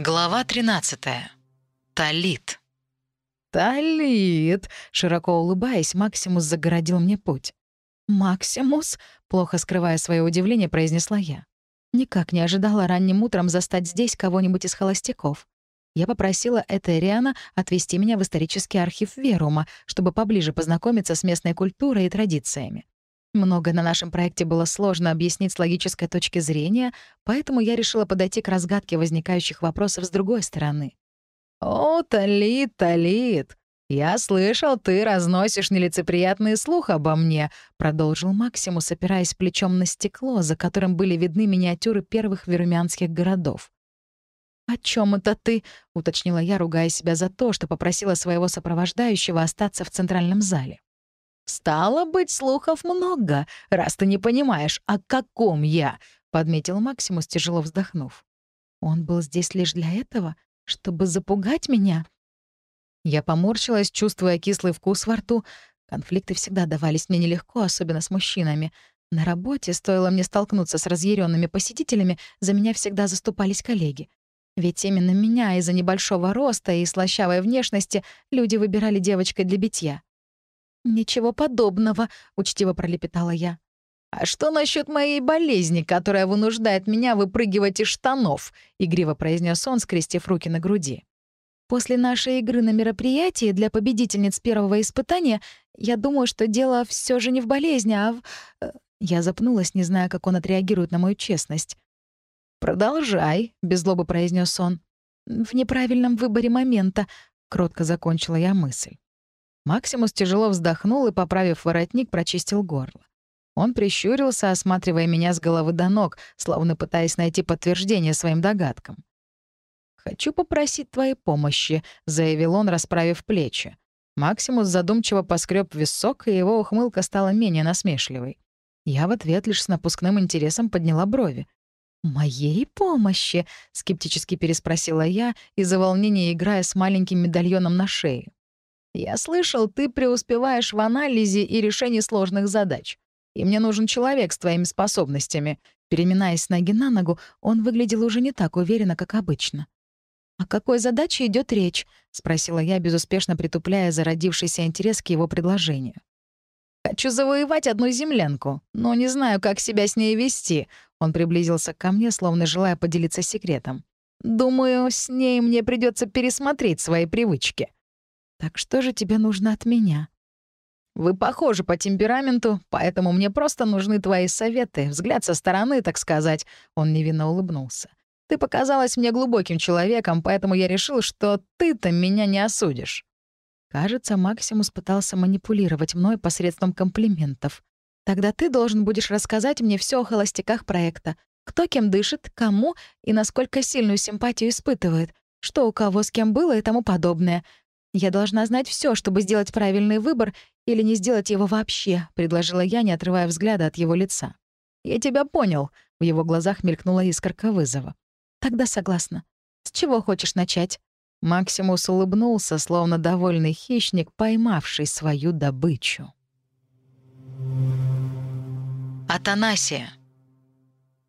Глава 13. Талит. «Талит!» — широко улыбаясь, Максимус загородил мне путь. «Максимус?» — плохо скрывая свое удивление, произнесла я. Никак не ожидала ранним утром застать здесь кого-нибудь из холостяков. Я попросила Этериана отвезти меня в исторический архив Верума, чтобы поближе познакомиться с местной культурой и традициями. Много на нашем проекте было сложно объяснить с логической точки зрения, поэтому я решила подойти к разгадке возникающих вопросов с другой стороны. «О, Талит, Талит, я слышал, ты разносишь нелицеприятный слух обо мне», — продолжил Максимус, опираясь плечом на стекло, за которым были видны миниатюры первых верумянских городов. «О чем это ты?» — уточнила я, ругая себя за то, что попросила своего сопровождающего остаться в центральном зале. «Стало быть, слухов много, раз ты не понимаешь, о каком я», — подметил Максимус, тяжело вздохнув. «Он был здесь лишь для этого, чтобы запугать меня?» Я поморщилась, чувствуя кислый вкус во рту. Конфликты всегда давались мне нелегко, особенно с мужчинами. На работе, стоило мне столкнуться с разъяренными посетителями, за меня всегда заступались коллеги. Ведь именно меня из-за небольшого роста и слащавой внешности люди выбирали девочкой для битья. «Ничего подобного», — учтиво пролепетала я. «А что насчет моей болезни, которая вынуждает меня выпрыгивать из штанов?» — игриво произнес он, скрестив руки на груди. «После нашей игры на мероприятии для победительниц первого испытания я думаю, что дело все же не в болезни, а в...» э, Я запнулась, не зная, как он отреагирует на мою честность. «Продолжай», — без злобы произнес он. «В неправильном выборе момента», — кротко закончила я мысль. Максимус тяжело вздохнул и, поправив воротник, прочистил горло. Он прищурился, осматривая меня с головы до ног, словно пытаясь найти подтверждение своим догадкам. «Хочу попросить твоей помощи», — заявил он, расправив плечи. Максимус задумчиво поскреб висок, и его ухмылка стала менее насмешливой. Я в ответ лишь с напускным интересом подняла брови. «Моей помощи?» — скептически переспросила я, из-за волнения играя с маленьким медальоном на шее. Я слышал, ты преуспеваешь в анализе и решении сложных задач. И мне нужен человек с твоими способностями. Переминаясь ноги на ногу, он выглядел уже не так уверенно, как обычно. «О какой задаче идет речь?» — спросила я, безуспешно притупляя зародившийся интерес к его предложению. «Хочу завоевать одну землянку, но не знаю, как себя с ней вести». Он приблизился ко мне, словно желая поделиться секретом. «Думаю, с ней мне придется пересмотреть свои привычки». «Так что же тебе нужно от меня?» «Вы похожи по темпераменту, поэтому мне просто нужны твои советы, взгляд со стороны, так сказать». Он невинно улыбнулся. «Ты показалась мне глубоким человеком, поэтому я решил, что ты-то меня не осудишь». Кажется, Максимус пытался манипулировать мной посредством комплиментов. «Тогда ты должен будешь рассказать мне все о холостяках проекта. Кто кем дышит, кому и насколько сильную симпатию испытывает, что у кого с кем было и тому подобное. «Я должна знать все, чтобы сделать правильный выбор или не сделать его вообще», — предложила я, не отрывая взгляда от его лица. «Я тебя понял», — в его глазах мелькнула искорка вызова. «Тогда согласна. С чего хочешь начать?» Максимус улыбнулся, словно довольный хищник, поймавший свою добычу. Атанасия.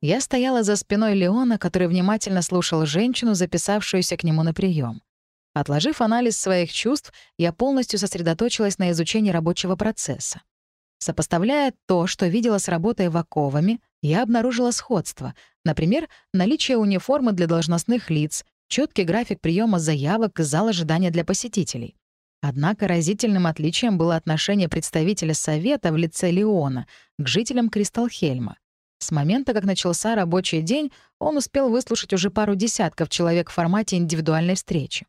Я стояла за спиной Леона, который внимательно слушал женщину, записавшуюся к нему на прием. Отложив анализ своих чувств, я полностью сосредоточилась на изучении рабочего процесса. Сопоставляя то, что видела с работой в оковами, я обнаружила сходство. Например, наличие униформы для должностных лиц, четкий график приема заявок и зал ожидания для посетителей. Однако разительным отличием было отношение представителя Совета в лице Леона к жителям Кристалхельма. С момента, как начался рабочий день, он успел выслушать уже пару десятков человек в формате индивидуальной встречи.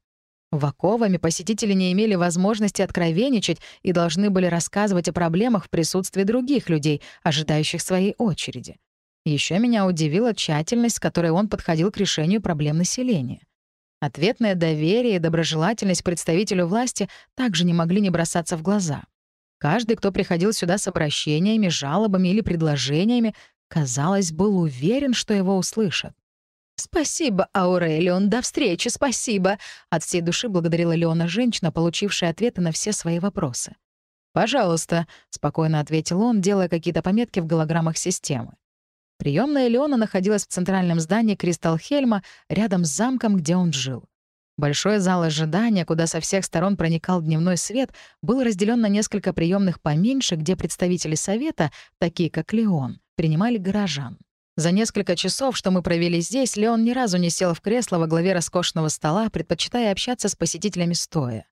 В оковами посетители не имели возможности откровенничать и должны были рассказывать о проблемах в присутствии других людей, ожидающих своей очереди. Еще меня удивила тщательность, с которой он подходил к решению проблем населения. Ответное доверие и доброжелательность представителю власти также не могли не бросаться в глаза. Каждый, кто приходил сюда с обращениями, жалобами или предложениями, казалось, был уверен, что его услышат. «Спасибо, Аурелион, до встречи, спасибо!» От всей души благодарила Леона женщина, получившая ответы на все свои вопросы. «Пожалуйста», — спокойно ответил он, делая какие-то пометки в голограммах системы. Приемная Леона находилась в центральном здании Кристалхельма, рядом с замком, где он жил. Большой зал ожидания, куда со всех сторон проникал дневной свет, был разделен на несколько приемных поменьше, где представители совета, такие как Леон, принимали горожан. За несколько часов, что мы провели здесь, Леон ни разу не сел в кресло во главе роскошного стола, предпочитая общаться с посетителями стоя.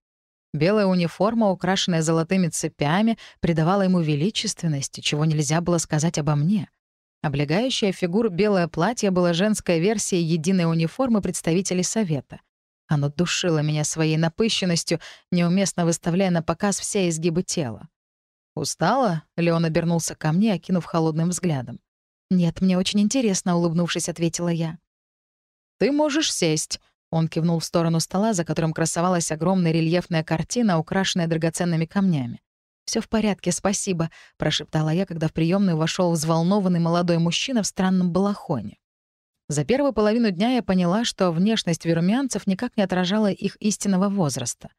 Белая униформа, украшенная золотыми цепями, придавала ему величественности, чего нельзя было сказать обо мне. Облегающая фигуру белое платье было женской версией единой униформы представителей Совета. Оно душило меня своей напыщенностью, неуместно выставляя на показ все изгибы тела. «Устала?» — Леон обернулся ко мне, окинув холодным взглядом. «Нет, мне очень интересно», — улыбнувшись, ответила я. «Ты можешь сесть», — он кивнул в сторону стола, за которым красовалась огромная рельефная картина, украшенная драгоценными камнями. Все в порядке, спасибо», — прошептала я, когда в приемную вошел взволнованный молодой мужчина в странном балахоне. За первую половину дня я поняла, что внешность верумянцев никак не отражала их истинного возраста.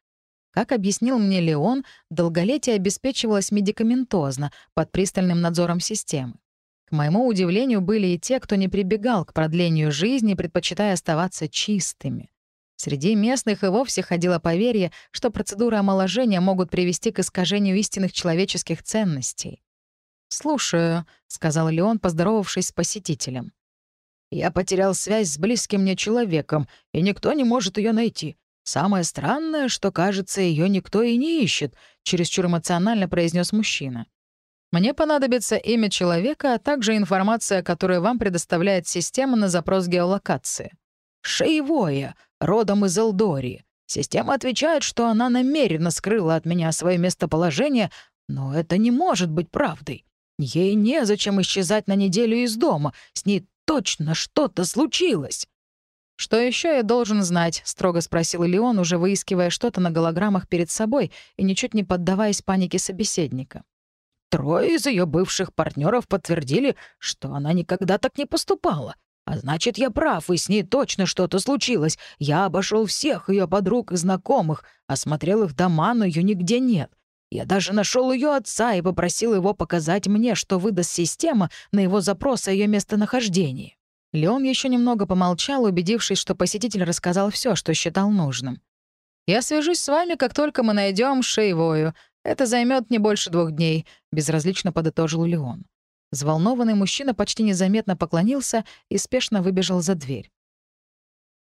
Как объяснил мне Леон, долголетие обеспечивалось медикаментозно, под пристальным надзором системы. К моему удивлению, были и те, кто не прибегал к продлению жизни, предпочитая оставаться чистыми. Среди местных и вовсе ходило поверье, что процедуры омоложения могут привести к искажению истинных человеческих ценностей. «Слушаю», — сказал Леон, поздоровавшись с посетителем. «Я потерял связь с близким мне человеком, и никто не может ее найти. Самое странное, что, кажется, ее никто и не ищет», — чересчур эмоционально произнес мужчина. «Мне понадобится имя человека, а также информация, которую вам предоставляет система на запрос геолокации». «Шеевое», родом из Элдории. Система отвечает, что она намеренно скрыла от меня свое местоположение, но это не может быть правдой. Ей незачем исчезать на неделю из дома, с ней точно что-то случилось. «Что еще я должен знать?» — строго спросил Леон, уже выискивая что-то на голограммах перед собой и ничуть не поддаваясь панике собеседника. Трое из ее бывших партнеров подтвердили, что она никогда так не поступала. А значит, я прав, и с ней точно что-то случилось. Я обошел всех ее подруг и знакомых, осмотрел их дома, но ее нигде нет. Я даже нашел ее отца и попросил его показать мне, что выдаст система на его запрос о ее местонахождении. Леон еще немного помолчал, убедившись, что посетитель рассказал все, что считал нужным. «Я свяжусь с вами, как только мы найдем Шейвою. Это займет не больше двух дней», — безразлично подытожил Леон. Взволнованный мужчина почти незаметно поклонился и спешно выбежал за дверь.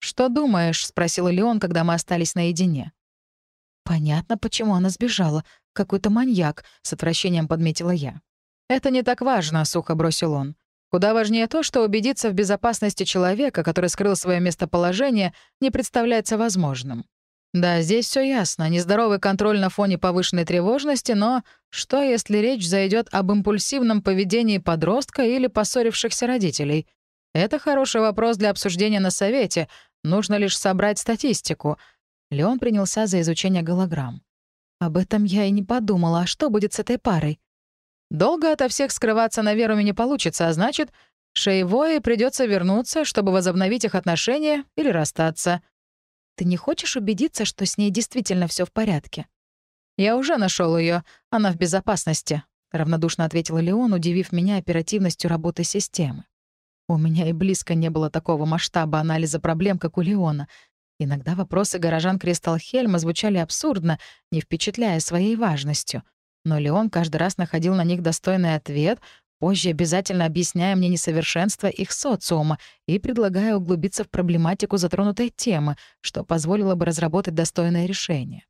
«Что думаешь?» — спросил Леон, когда мы остались наедине. «Понятно, почему она сбежала. Какой-то маньяк», — с отвращением подметила я. «Это не так важно», — сухо бросил он. «Куда важнее то, что убедиться в безопасности человека, который скрыл свое местоположение, не представляется возможным. Да, здесь все ясно. Нездоровый контроль на фоне повышенной тревожности, но что, если речь зайдет об импульсивном поведении подростка или поссорившихся родителей? Это хороший вопрос для обсуждения на совете. Нужно лишь собрать статистику. Леон принялся за изучение голограмм. Об этом я и не подумала. А что будет с этой парой? Долго ото всех скрываться на Веруме не получится, а значит, Шейвое придется вернуться, чтобы возобновить их отношения или расстаться. Ты не хочешь убедиться, что с ней действительно все в порядке? Я уже нашел ее, она в безопасности, равнодушно ответила Леон, удивив меня оперативностью работы системы. У меня и близко не было такого масштаба анализа проблем, как у Леона. Иногда вопросы горожан Кристалхельма звучали абсурдно, не впечатляя своей важностью. Но Леон каждый раз находил на них достойный ответ, позже обязательно объясняя мне несовершенство их социума и предлагая углубиться в проблематику затронутой темы, что позволило бы разработать достойное решение.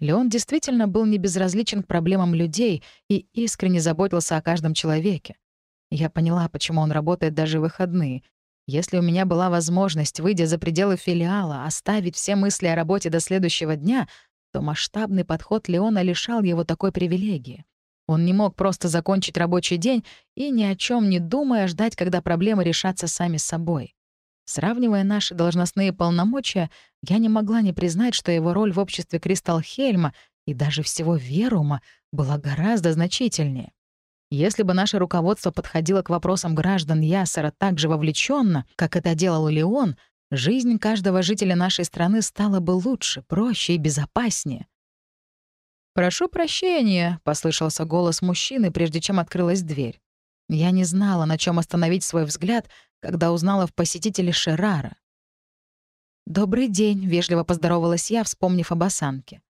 Леон действительно был не безразличен к проблемам людей и искренне заботился о каждом человеке. Я поняла, почему он работает даже в выходные. Если у меня была возможность, выйдя за пределы филиала, оставить все мысли о работе до следующего дня, то масштабный подход Леона лишал его такой привилегии. Он не мог просто закончить рабочий день и, ни о чем не думая, ждать, когда проблемы решатся сами собой. Сравнивая наши должностные полномочия, я не могла не признать, что его роль в обществе Кристалхельма и даже всего Верума была гораздо значительнее. Если бы наше руководство подходило к вопросам граждан Ясера так же вовлеченно, как это делал Леон, жизнь каждого жителя нашей страны стала бы лучше, проще и безопаснее. «Прошу прощения», — послышался голос мужчины, прежде чем открылась дверь. Я не знала, на чем остановить свой взгляд, когда узнала в посетителе Шерара. «Добрый день», — вежливо поздоровалась я, вспомнив об осанке.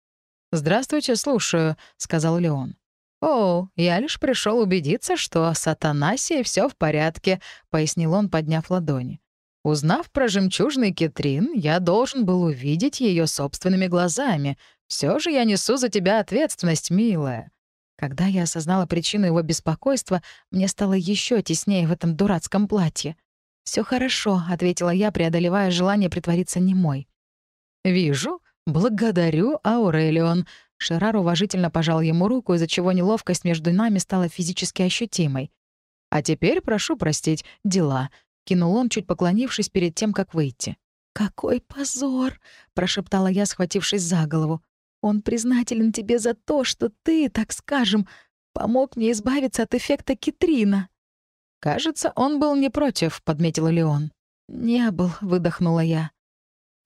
«Здравствуйте, слушаю», — сказал Леон. «О, я лишь пришел убедиться, что с Атанасией все в порядке», — пояснил он, подняв ладони. «Узнав про жемчужный Кетрин, я должен был увидеть ее собственными глазами. Все же я несу за тебя ответственность, милая». Когда я осознала причину его беспокойства, мне стало еще теснее в этом дурацком платье. Все хорошо», — ответила я, преодолевая желание притвориться немой. «Вижу. Благодарю, Аурелион». Шерар уважительно пожал ему руку, из-за чего неловкость между нами стала физически ощутимой. «А теперь, прошу простить, дела», — кинул он, чуть поклонившись перед тем, как выйти. «Какой позор!» — прошептала я, схватившись за голову. «Он признателен тебе за то, что ты, так скажем, помог мне избавиться от эффекта Китрина». «Кажется, он был не против», — подметил Леон. «Не был», — выдохнула я.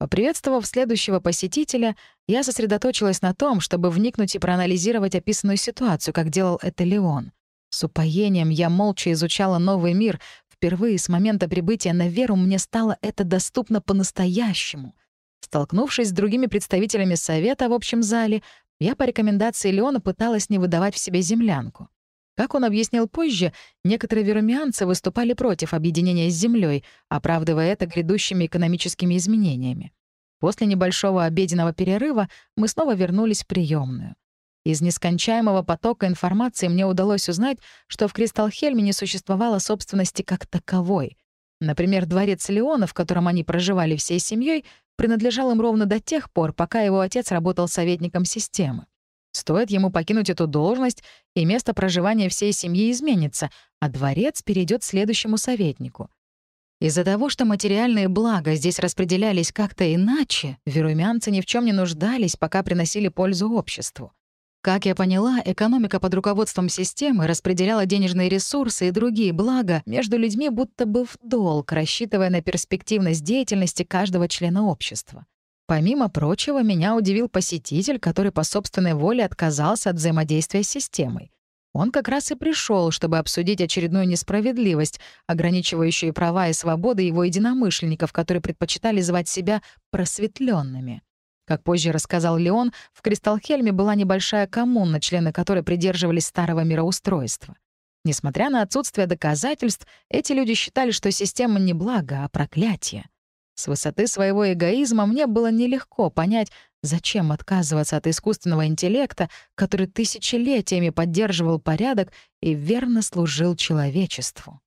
Поприветствовав следующего посетителя, я сосредоточилась на том, чтобы вникнуть и проанализировать описанную ситуацию, как делал это Леон. С упоением я молча изучала новый мир. Впервые с момента прибытия на Веру мне стало это доступно по-настоящему. Столкнувшись с другими представителями совета в общем зале, я по рекомендации Леона пыталась не выдавать в себе землянку. Как он объяснил позже, некоторые верумианцы выступали против объединения с Землей, оправдывая это грядущими экономическими изменениями. После небольшого обеденного перерыва мы снова вернулись в приемную. Из нескончаемого потока информации мне удалось узнать, что в Кристалхельме не существовало собственности как таковой. Например, дворец Леона, в котором они проживали всей семьей, принадлежал им ровно до тех пор, пока его отец работал советником системы. Стоит ему покинуть эту должность, и место проживания всей семьи изменится, а дворец перейдет следующему советнику. Из-за того, что материальные блага здесь распределялись как-то иначе, верумянцы ни в чем не нуждались, пока приносили пользу обществу. Как я поняла, экономика под руководством системы распределяла денежные ресурсы и другие блага между людьми будто бы в долг, рассчитывая на перспективность деятельности каждого члена общества. Помимо прочего, меня удивил посетитель, который по собственной воле отказался от взаимодействия с системой. Он как раз и пришел, чтобы обсудить очередную несправедливость, ограничивающую права и свободы его единомышленников, которые предпочитали звать себя просветленными. Как позже рассказал Леон, в Кристалхельме была небольшая коммуна, члены которой придерживались старого мироустройства. Несмотря на отсутствие доказательств, эти люди считали, что система не благо, а проклятие. С высоты своего эгоизма мне было нелегко понять, зачем отказываться от искусственного интеллекта, который тысячелетиями поддерживал порядок и верно служил человечеству.